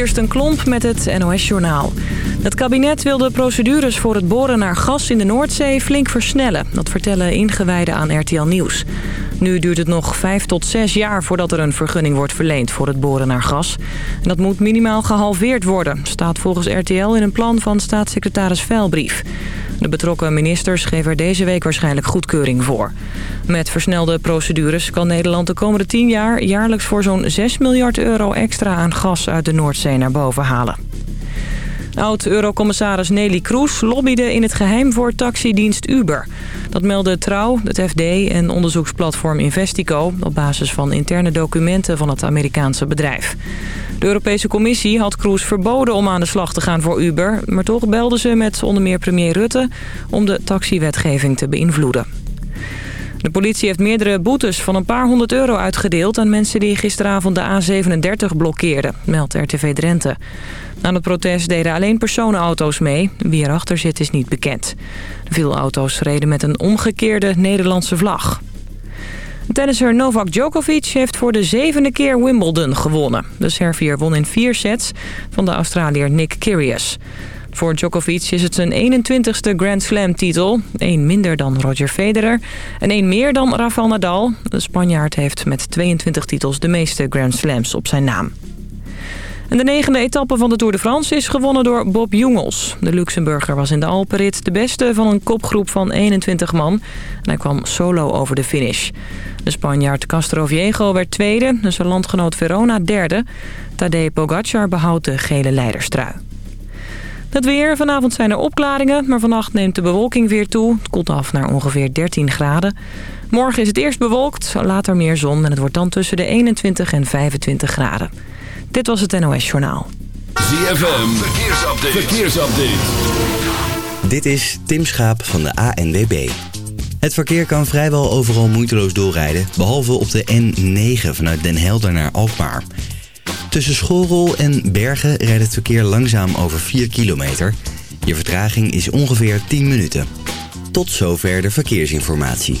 Kirsten Klomp met het NOS-journaal. Het kabinet wil de procedures voor het boren naar gas in de Noordzee flink versnellen. Dat vertellen ingewijden aan RTL Nieuws. Nu duurt het nog vijf tot zes jaar voordat er een vergunning wordt verleend voor het boren naar gas. En dat moet minimaal gehalveerd worden, staat volgens RTL in een plan van staatssecretaris Veilbrief. De betrokken ministers geven er deze week waarschijnlijk goedkeuring voor. Met versnelde procedures kan Nederland de komende 10 jaar... jaarlijks voor zo'n 6 miljard euro extra aan gas uit de Noordzee naar boven halen. Oud-eurocommissaris Nelly Kroes lobbyde in het geheim voor taxidienst Uber. Dat meldde Trouw, het FD en onderzoeksplatform Investico... op basis van interne documenten van het Amerikaanse bedrijf. De Europese Commissie had Kroes verboden om aan de slag te gaan voor Uber... maar toch belde ze met onder meer premier Rutte om de taxiwetgeving te beïnvloeden. De politie heeft meerdere boetes van een paar honderd euro uitgedeeld... aan mensen die gisteravond de A37 blokkeerden, meldt RTV Drenthe. Aan het protest deden alleen personenauto's mee. Wie erachter zit is niet bekend. Veel auto's reden met een omgekeerde Nederlandse vlag. Tennisser Novak Djokovic heeft voor de zevende keer Wimbledon gewonnen. De Servier won in vier sets van de Australiër Nick Kyrgios. Voor Djokovic is het zijn 21ste Grand Slam titel. Eén minder dan Roger Federer en één meer dan Rafael Nadal. De Spanjaard heeft met 22 titels de meeste Grand Slams op zijn naam. De negende etappe van de Tour de France is gewonnen door Bob Jungels. De Luxemburger was in de Alpenrit de beste van een kopgroep van 21 man. En hij kwam solo over de finish. De Spanjaard Castro Viejo werd tweede en zijn landgenoot Verona derde. Tadej Pogacar behoudt de gele leiderstrui. Het weer. Vanavond zijn er opklaringen, maar vannacht neemt de bewolking weer toe. Het koelt af naar ongeveer 13 graden. Morgen is het eerst bewolkt, later meer zon en het wordt dan tussen de 21 en 25 graden. Dit was het NOS Journaal. ZFM. Verkeersupdate. Verkeersupdate. Dit is Tim Schaap van de ANWB. Het verkeer kan vrijwel overal moeiteloos doorrijden, behalve op de N9 vanuit Den Helder naar Alkmaar. Tussen Schorrol en Bergen rijdt het verkeer langzaam over 4 kilometer. Je vertraging is ongeveer 10 minuten. Tot zover de verkeersinformatie.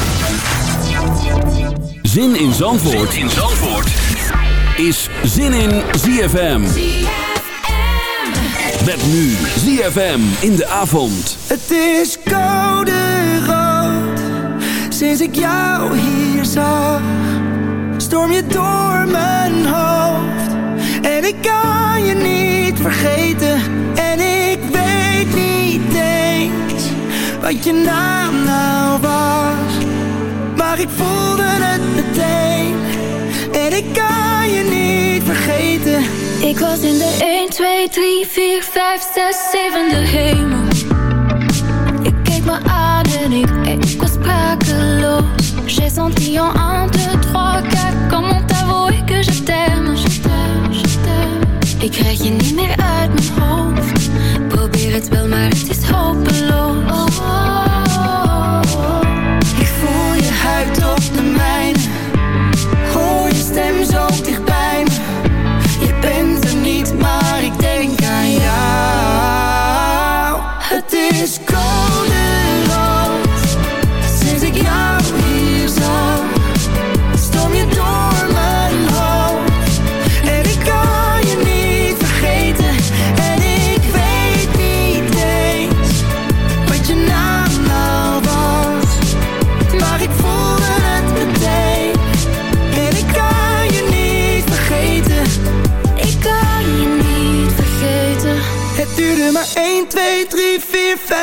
Zin in Zandvoort, zin in Zandvoort. is Zin in ZFM. Met nu ZFM in de avond. Het is koude rood, sinds ik jou hier zag. Storm je door mijn hoofd, en ik kan je niet vergeten. En ik weet niet eens, wat je naam nou was. Maar ik voelde het meteen, en ik kan je niet vergeten. Ik was in de 1, 2, 3, 4, 5, 6, 7 de hemel. Ik keek me aan en ik, ik was sprakeloos. J'ai senti en 1, 2, 3, 4, comment t'avouer que je t'aime,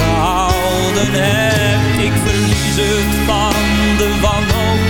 gehouden hebt? Ik verlies het van de wanhoop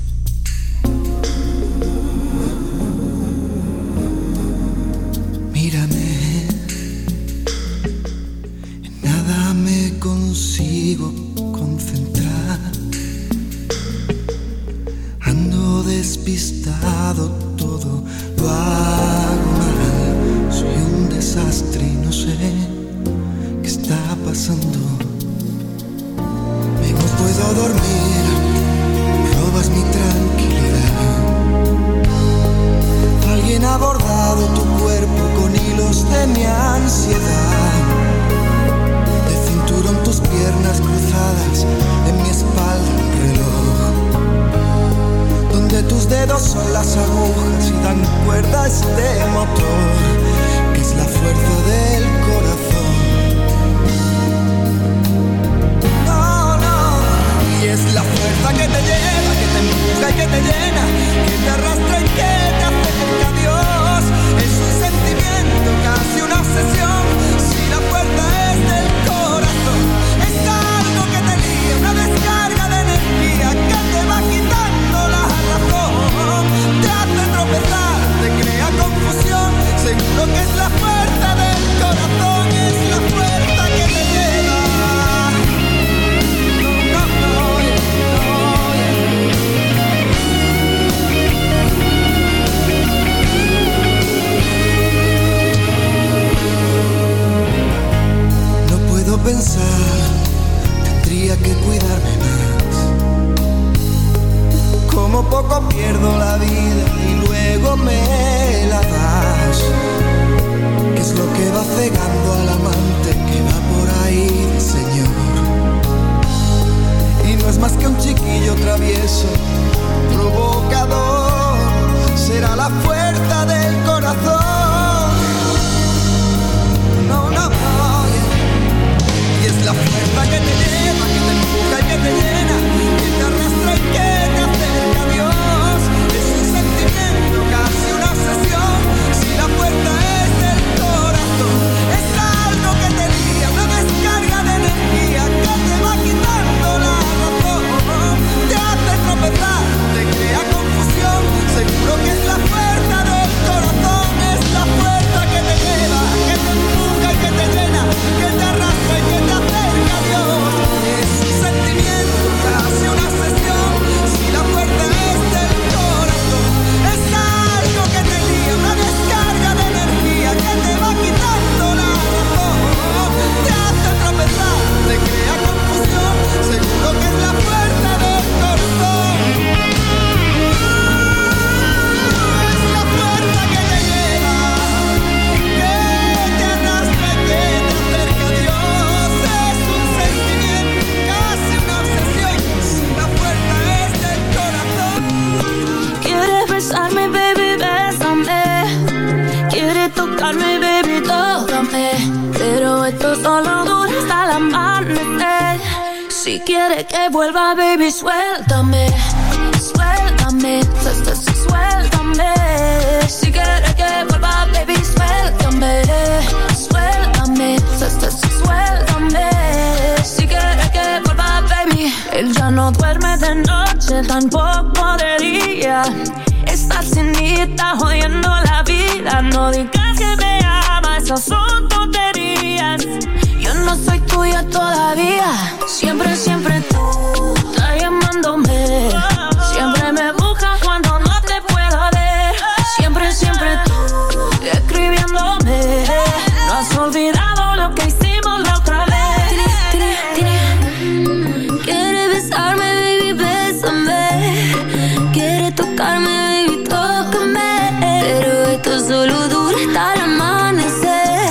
tocarme, baby, tócame. Pero esto solo dura hasta el amanecer.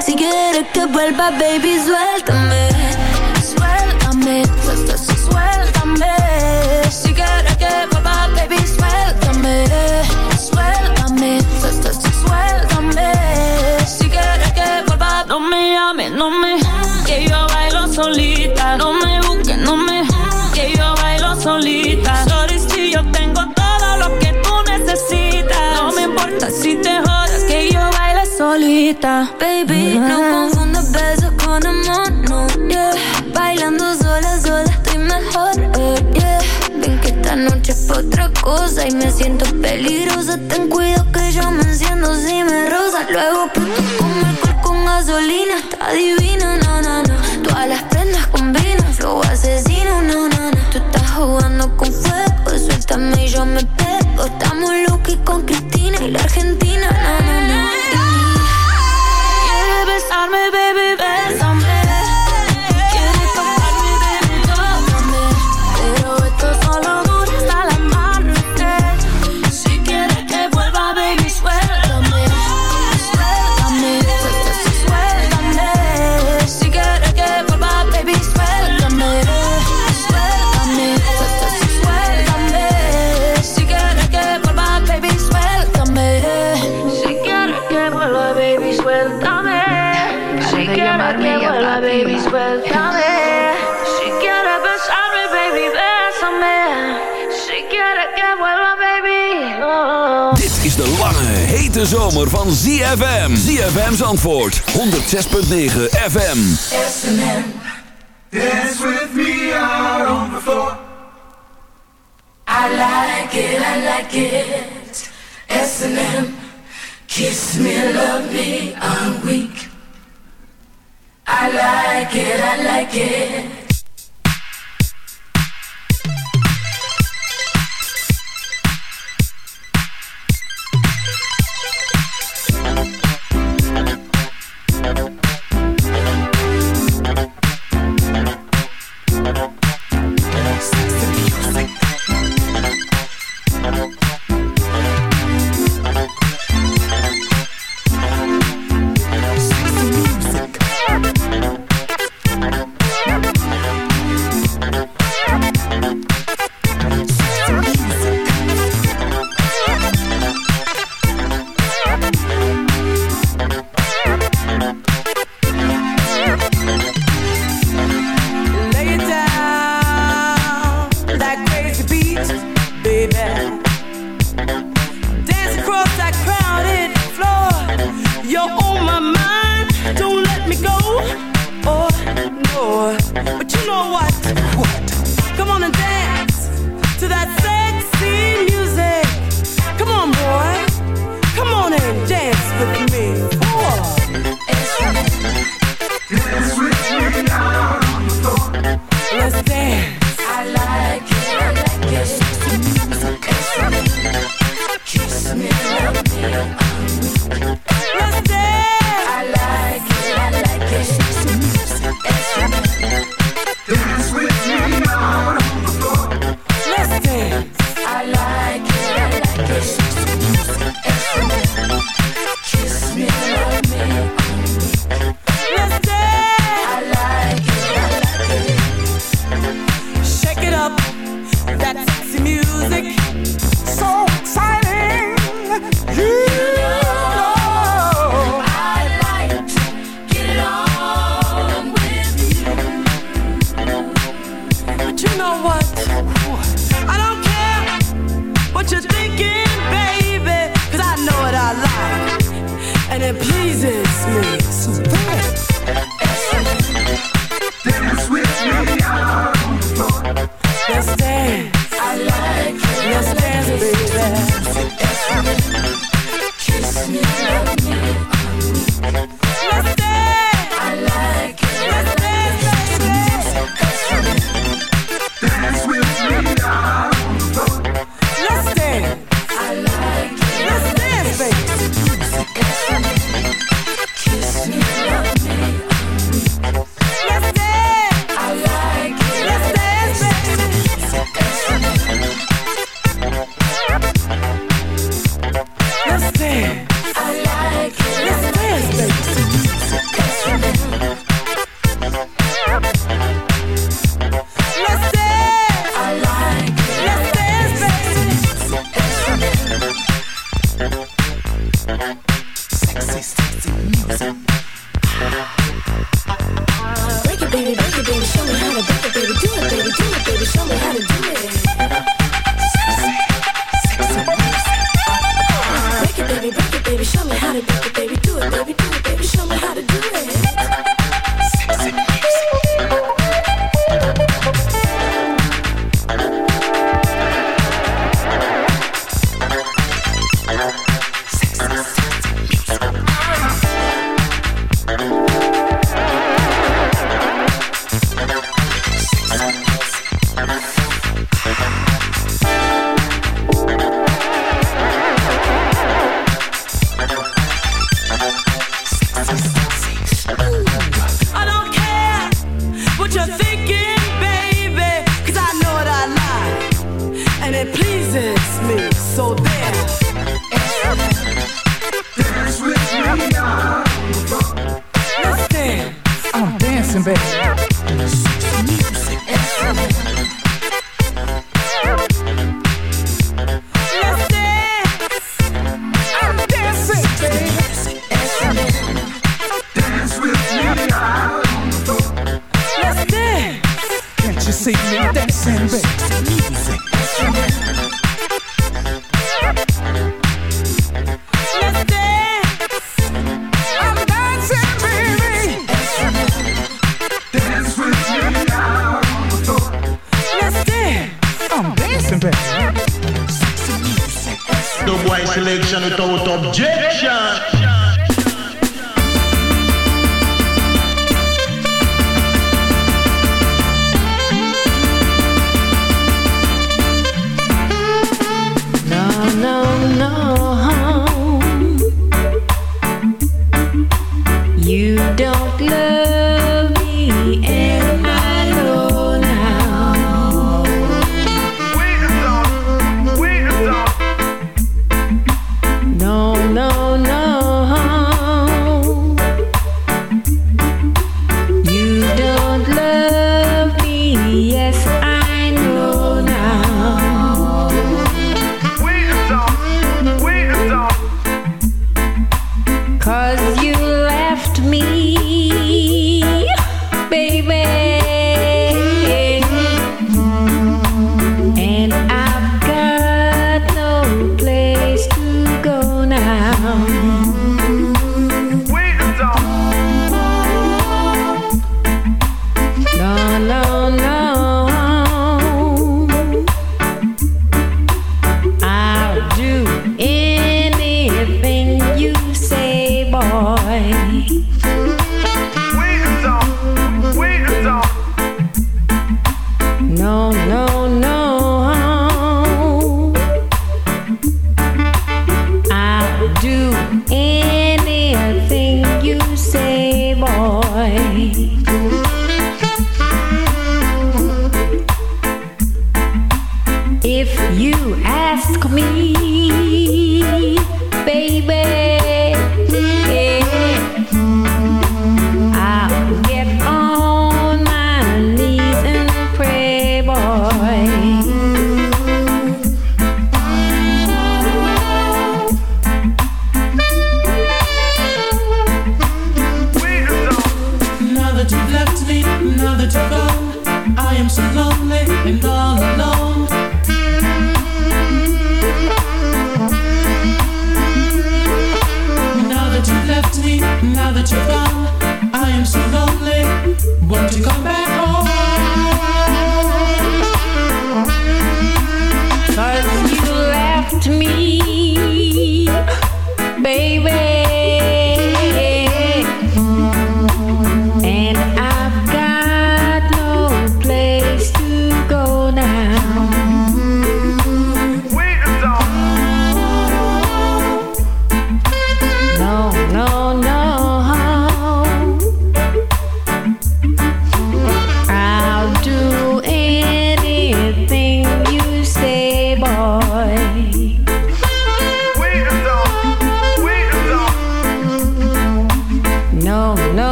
Si quieres que vuelva, baby, suéltame. Baby, no confundas besos con amor, no, yeah. Bailando sola, sola estoy mejor, eh, yeah. Ven que esta noche es otra cosa y me siento peligrosa. Ten cuidado que yo me enciendo si me rosa. Luego puto como alcohol con gasolina, está divina, no, no, no. Todas las De zomer van ZFM. ZFM's antwoord. 106.9 FM. SNM. Dance with me out on the floor. I like it, I like it. SNM. Kiss me, love me, I'm weak. I like it, I like it.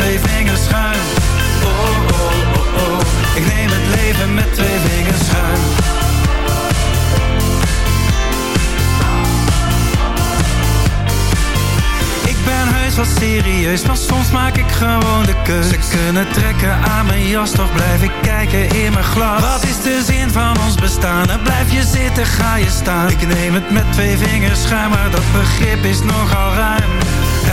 twee vingers schuin. Oh, oh, oh, oh, ik neem het leven met twee vingers schuin. Ik ben heus wel serieus, maar soms maak ik gewoon de keus. Ze kunnen trekken aan mijn jas, toch blijf ik kijken in mijn glas. Wat is de zin van ons bestaan? Blijf je zitten, ga je staan. Ik neem het met twee vingers schuin, maar dat begrip is nogal ruim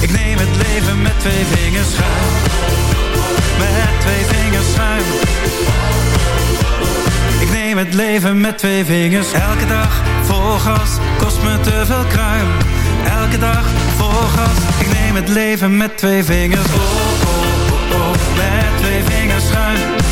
ik neem het leven met twee vingers schuin. Met twee vingers schuin. Ik neem het leven met twee vingers. Elke dag vol gas, kost me te veel kruim. Elke dag vol gas, ik neem het leven met twee vingers. Oh, oh, oh, oh, met twee vingers schuin.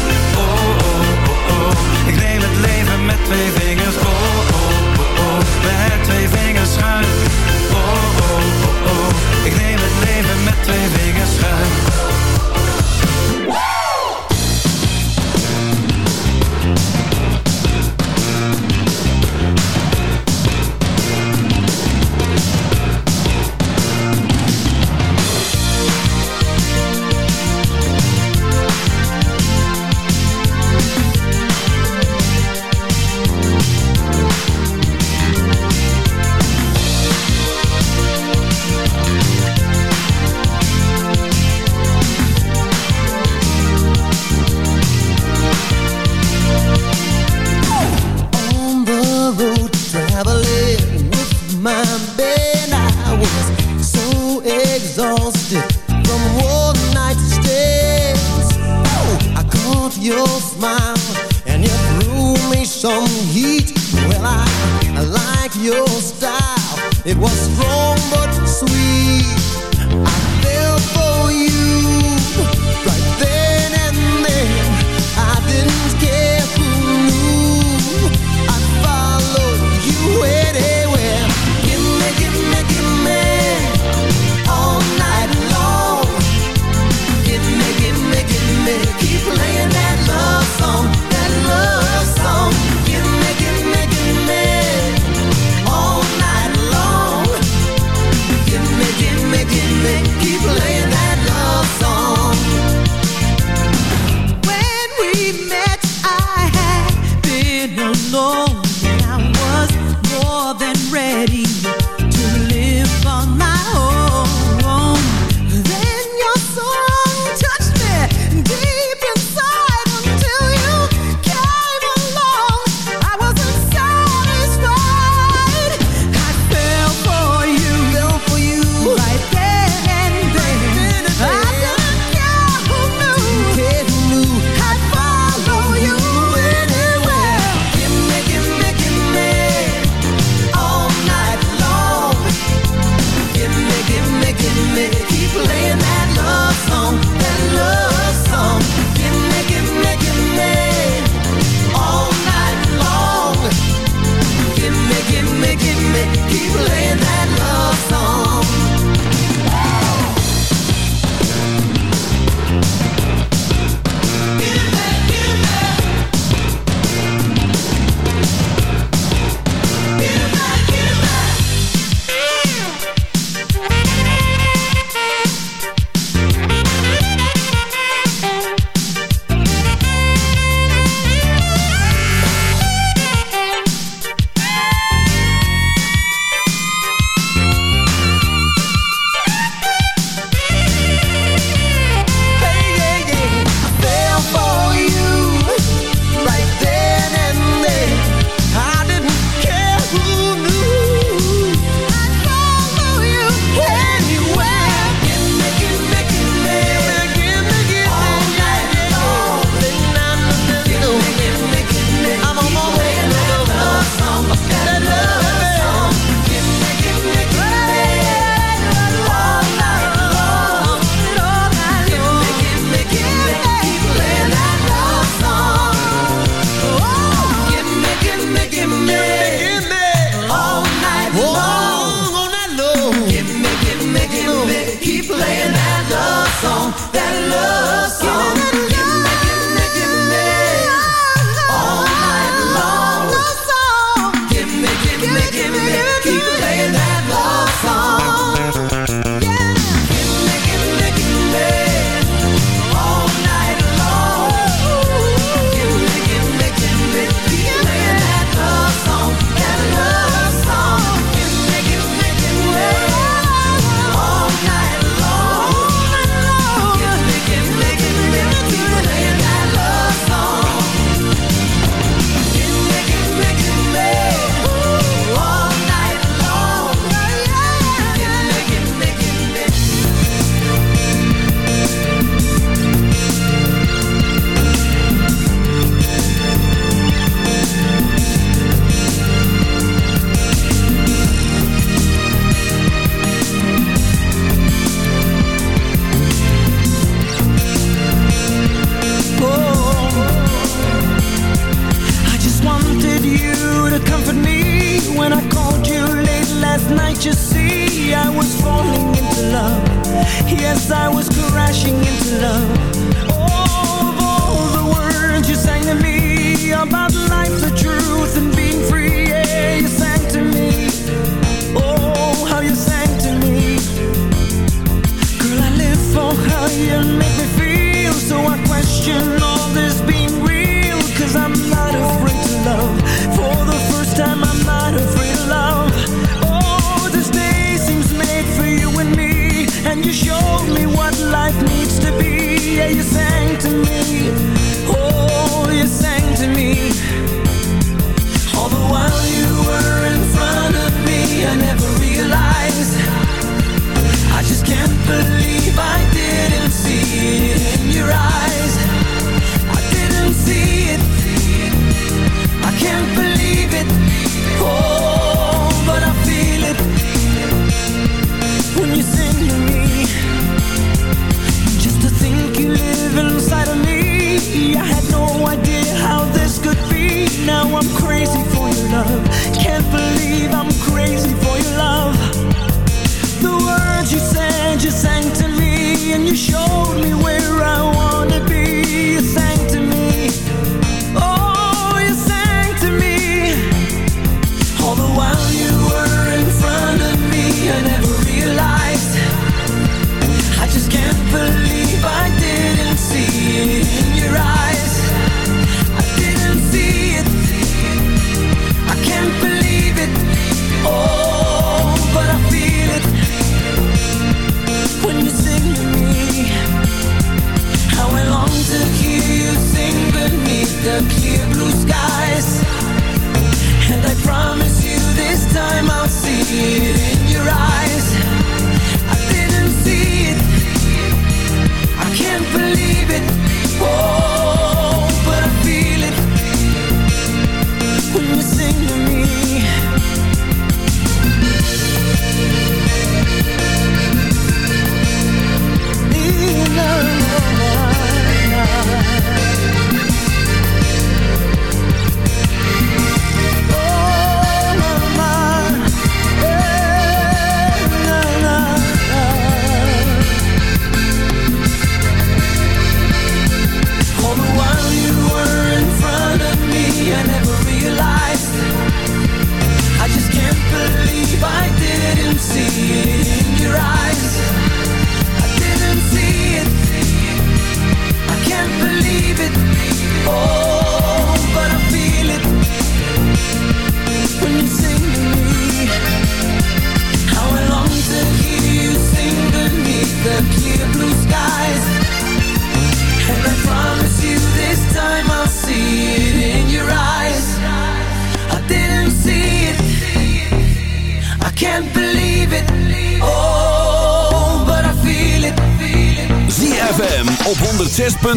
And you showed me what life needs to be. Yeah, you sang to me.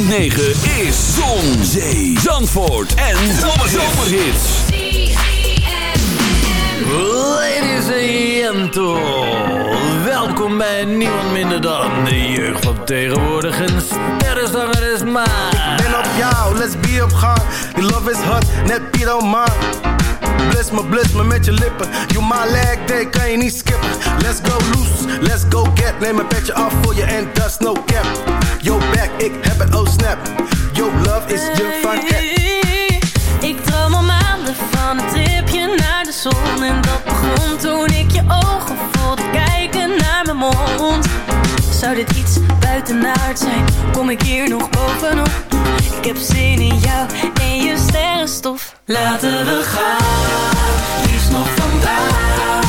106.9 is Zon, Zee, Zandvoort en Zomerhits. Ladies and gentlemen, welkom bij niemand minder dan de jeugd van tegenwoordig. Een sterrenzanger is maar. Ben op jou, let's be op gang. Die love is hot, net Piet Man. Bliss me, bliss me met je lippen. You my leg day, kan je niet skippen. Let's go loose, let's go get. Neem een petje af voor je en dat is no cap. Yo back, ik heb het, oh snap. Yo love is je van Ik droom al maanden van een tripje naar de zon En dat begon toen ik je ogen voelde kijken naar mijn mond Zou dit iets buitenaard zijn? Kom ik hier nog bovenop? Ik heb zin in jou en je sterrenstof Laten we gaan, liefst nog vandaag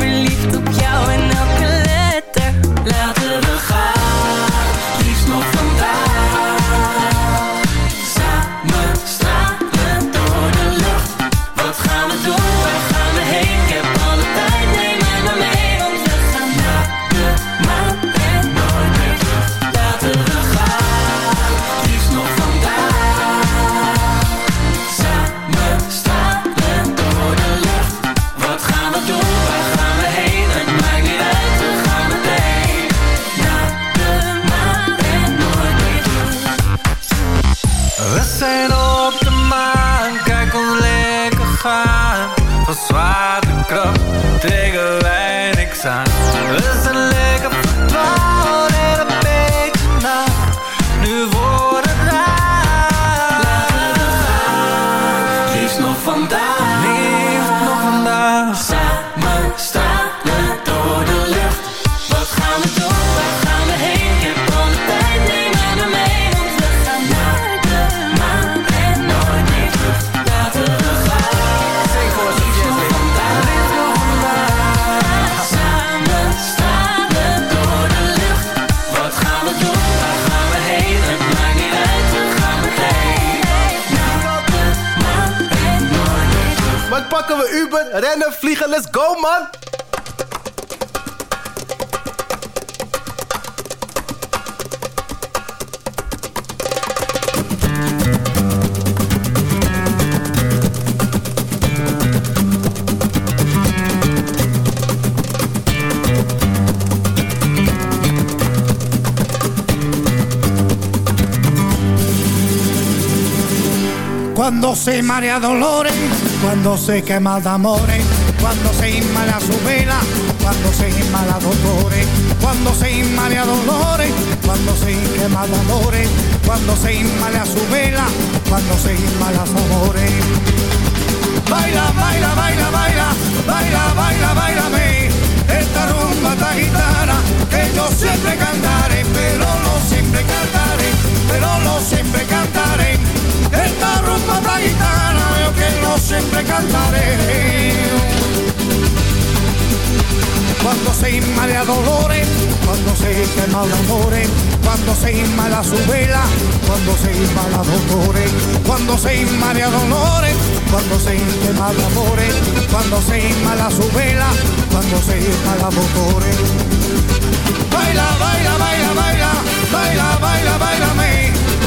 verliefd op jou en elke letter. Laat rennen, vliegen, let's go man! Cuando se marea dolores, cuando se quema de amores, cuando se inmala su vela, cuando se inmala dolores, cuando se inmala dolores, cuando se quema de amores, cuando se inmala su vela, cuando se inmala su amores. Baila, baila, baila, baila, baila, baila, bailame, esta rumba esta gitana, que yo siempre cantaré, pero no siempre cantaré, pero no siempre cantaré. Esta rumba esta gitana, yo que no siempre cantaré. Cuando se inmala dolores, cuando se quema de amores, cuando se inmala su vela, cuando se inmala dolores, cuando se inmala dolores, cuando se quema de amores, cuando se inmala su vela, cuando se dolores. Baila, baila, baila, baila, baila, baila, bailame,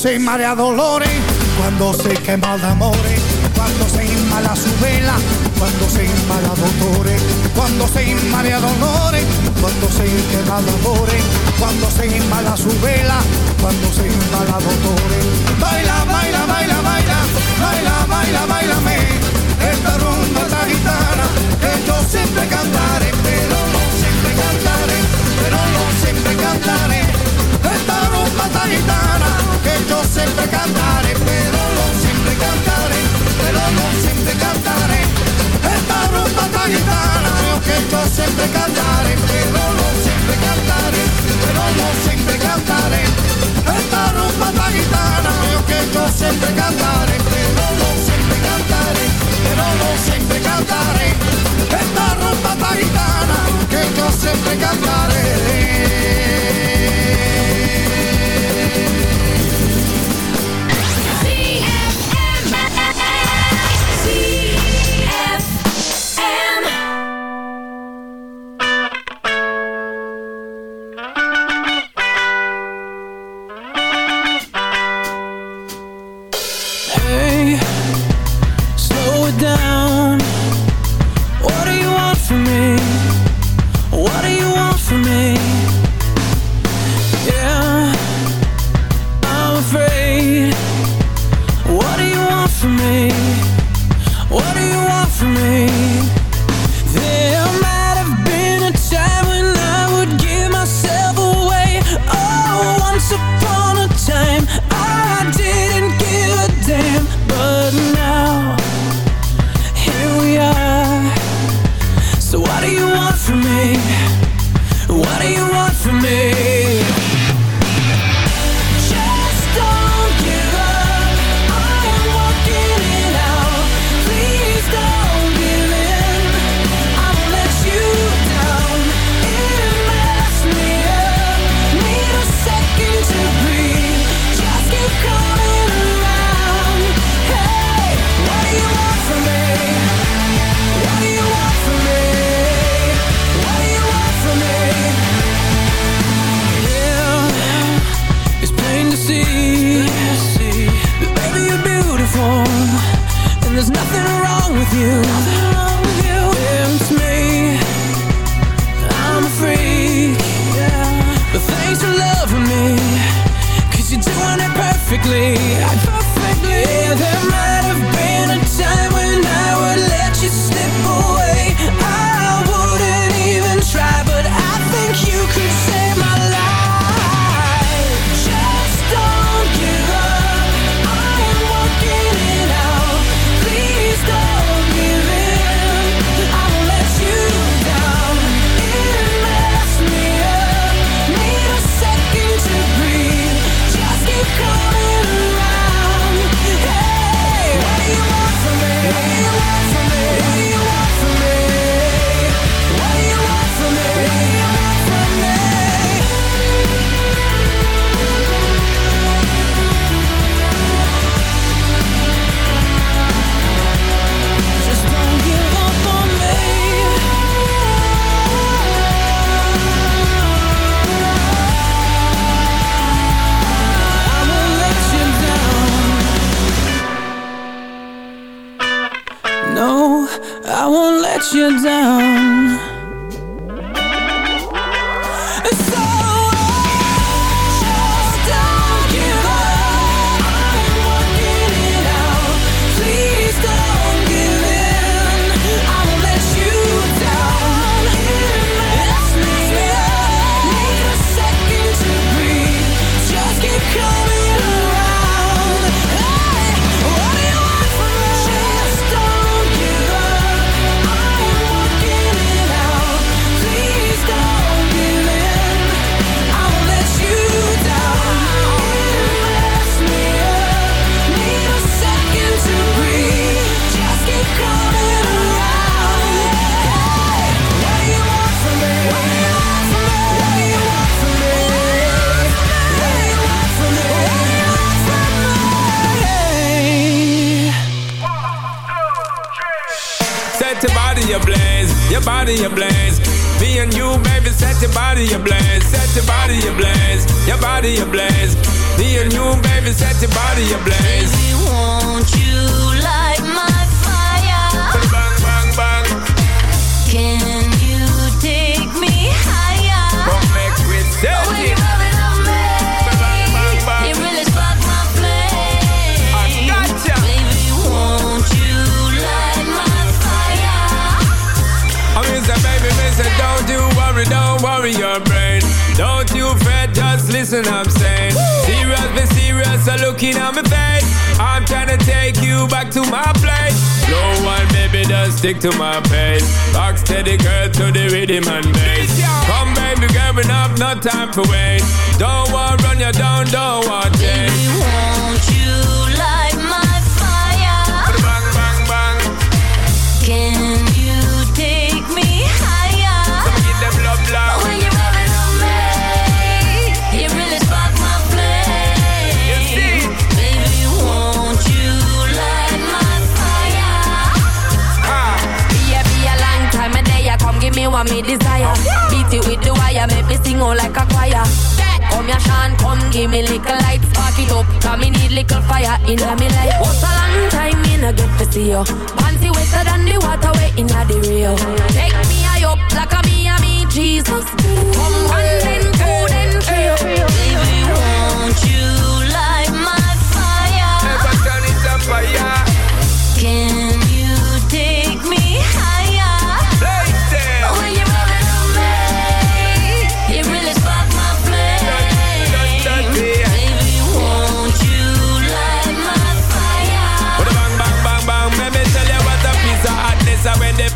se marea dolores, cuando se quema de amores, cuando se inmala su vela, cuando se inmala dolores, cuando se inmala dolores, cuando se quema de amores, cuando se inmala su vela, cuando se inmala dolores. Baila, baila, baila, baila, baila, baila, bailame, esta rumba esta gitana, que yo siempre cantaré, pero no siempre cantaré, pero no siempre cantaré. Esta rumba esta gitana, que yo siempre cantaré, pero no siempre cantaré, pero no siempre cantaré. Esta rumba esta gitana, que yo siempre cantaré, pero no siempre cantaré, pero no siempre cantaré. Esta rumba esta gitana, que yo siempre cantaré, pero no siempre cantaré, pero no siempre cantaré. Esta rumba esta gitana, que yo siempre Hey, in my life. What a long time me no get to see you. Panty wetter than the water way in the real. Take me high up like a me a me Jesus. Come one then two then three. Baby, won't you light my fire? Never turn it on fire.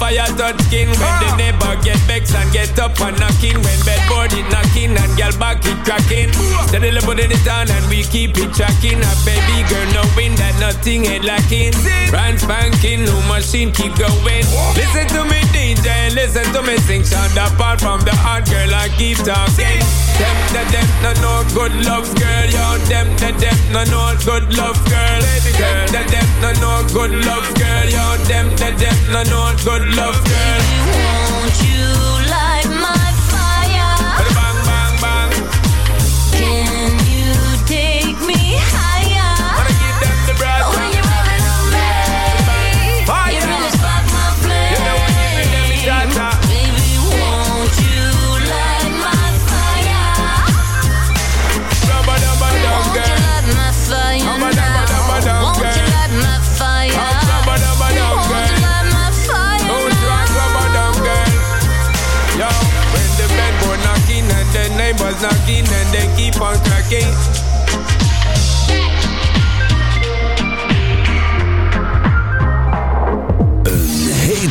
fire touch king. When the ah get vexed and get up and knocking when bedboard is knocking and girl back it cracking. Steadily putting the town and we keep it tracking. A baby girl knowing that nothing ain't lacking. Brand spanking, new machine keep going. Listen to me DJ, listen to me sing. Sound apart from the hard girl I keep talking. Them, the them, no no good love girl. Yo, them, the them, no no good love girl. Them, the them, no no good love girl. Yo, them, the them, no no good love girl. Baby, won't you you.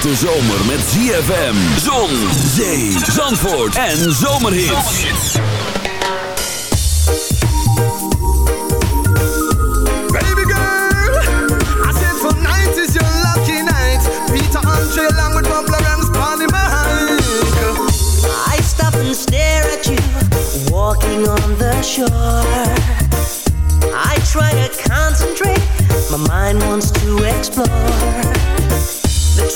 Hete zomer met ZFM, zon, zee, zandvoort en zomerhits. Baby girl, I said tonight is your lucky night. Peter Andre along with Bob Lawrence, Bonnie Mike. I stop and stare at you walking on the shore. I try to concentrate, my mind wants to explore. The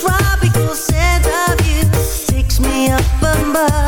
lover